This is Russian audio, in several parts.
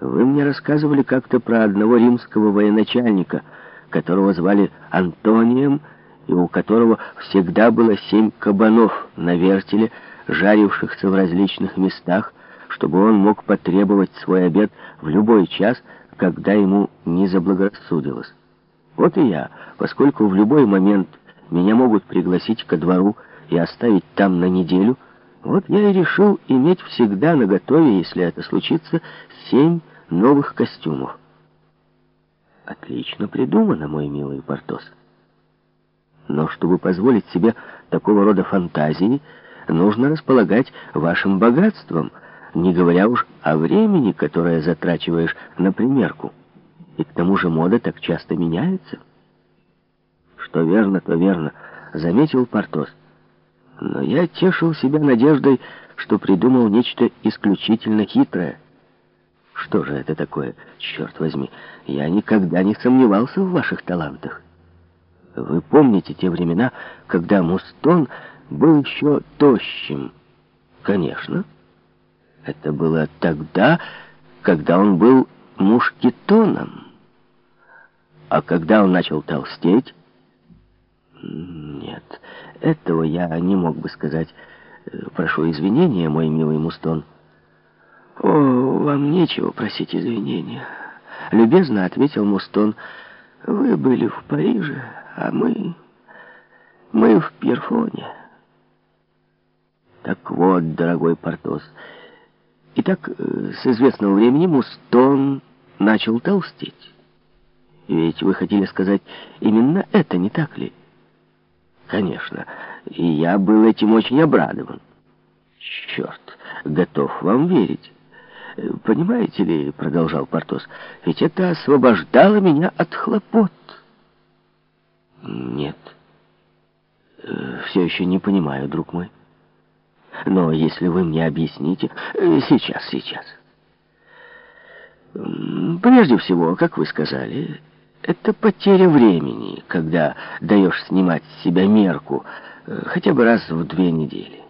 Вы мне рассказывали как-то про одного римского военачальника, которого звали Антонием, и у которого всегда было семь кабанов на вертеле, жарившихся в различных местах, чтобы он мог потребовать свой обед в любой час, когда ему не заблагорассудилось. Вот и я, поскольку в любой момент меня могут пригласить ко двору и оставить там на неделю, вот я и решил иметь всегда наготове, если это случится, семь новых костюмов. Отлично придумано, мой милый Портос. Но чтобы позволить себе такого рода фантазии, нужно располагать вашим богатством, не говоря уж о времени, которое затрачиваешь на примерку. И к тому же мода так часто меняется. Что верно, то верно, заметил Портос. Но я тешил себя надеждой, что придумал нечто исключительно хитрое. Что же это такое, черт возьми? Я никогда не сомневался в ваших талантах. Вы помните те времена, когда Мустон был еще тощим? Конечно. Это было тогда, когда он был мушкетоном. А когда он начал толстеть... Нет, этого я не мог бы сказать. Прошу извинения, мой милый Мустон. О, вам нечего просить извинения. Любезно ответил Мустон. Вы были в Париже, а мы... Мы в Пирфоне. Так вот, дорогой Портос... Итак, э, с известного времени Мустон начал толстеть. Ведь вы хотели сказать именно это, не так ли? Конечно. И я был этим очень обрадован. Черт, готов вам верить. Понимаете ли, продолжал Портос, ведь это освобождало меня от хлопот. Нет. Э, Все еще не понимаю, друг мой. Но если вы мне объясните... Э, сейчас, сейчас. Прежде всего, как вы сказали, это потеря времени, когда даешь снимать с себя мерку э, хотя бы раз в две недели.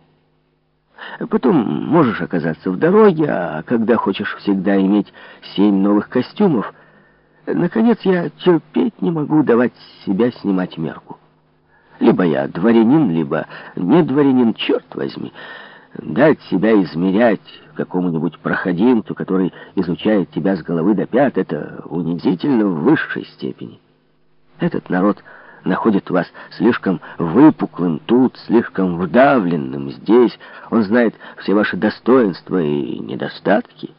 Потом можешь оказаться в дороге, а когда хочешь всегда иметь семь новых костюмов, наконец я терпеть не могу давать себя снимать мерку. Либо я дворянин, либо не дворянин, черт возьми. Дать себя измерять какому-нибудь проходимцу, который изучает тебя с головы до пят, это унизительно в высшей степени. Этот народ находит вас слишком выпуклым тут, слишком вдавленным здесь. Он знает все ваши достоинства и недостатки.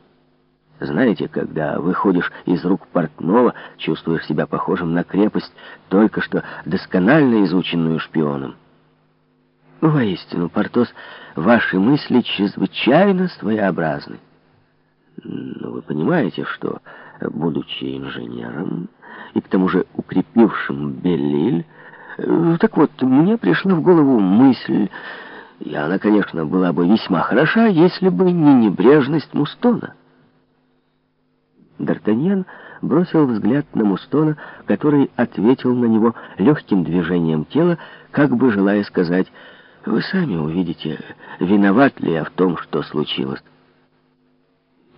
Знаете, когда выходишь из рук портного, чувствуешь себя похожим на крепость, только что досконально изученную шпионом. Воистину, Портос, ваши мысли чрезвычайно своеобразны. Но вы понимаете, что, будучи инженером и к тому же укрепившим Беллиль, э, так вот, мне пришла в голову мысль, и она, конечно, была бы весьма хороша, если бы не небрежность Мустона. Д'Артаньян бросил взгляд на Мустона, который ответил на него легким движением тела, как бы желая сказать «Вы сами увидите, виноват ли я в том, что случилось».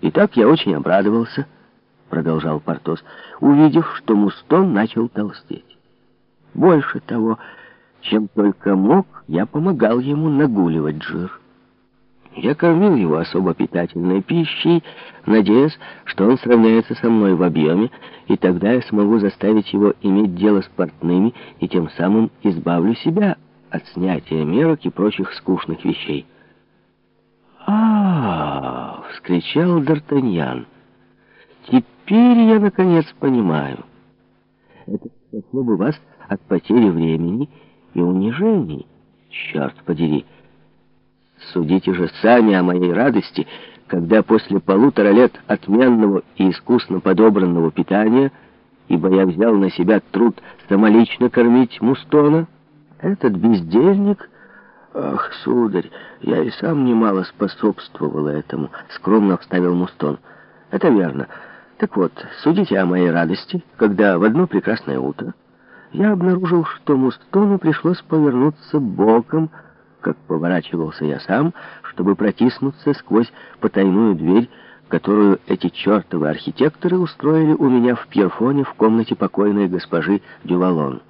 «Итак, я очень обрадовался», — продолжал Портос, увидев, что Мустон начал толстеть. «Больше того, чем только мог, я помогал ему нагуливать жир». Я кормил его особо питательной пищей, надеясь, что он сравняется со мной в объеме, и тогда я смогу заставить его иметь дело с портными и тем самым избавлю себя от снятия мерок и прочих скучных вещей. а, -а, -а вскричал Д'Артаньян. «Теперь я, наконец, понимаю. Это спасло бы вас от потери времени и унижений. Черт подери!» Судите же сами о моей радости, когда после полутора лет отменного и искусно подобранного питания, ибо я взял на себя труд самолично кормить Мустона, этот бездельник... Ах, сударь, я и сам немало способствовал этому, скромно вставил Мустон. Это верно. Так вот, судите о моей радости, когда в одно прекрасное утро я обнаружил, что Мустону пришлось повернуться боком, как поворачивался я сам, чтобы протиснуться сквозь потайную дверь которую эти чертовы архитекторы устроили у меня в Пьерфоне в комнате покойной госпожи Дювалон.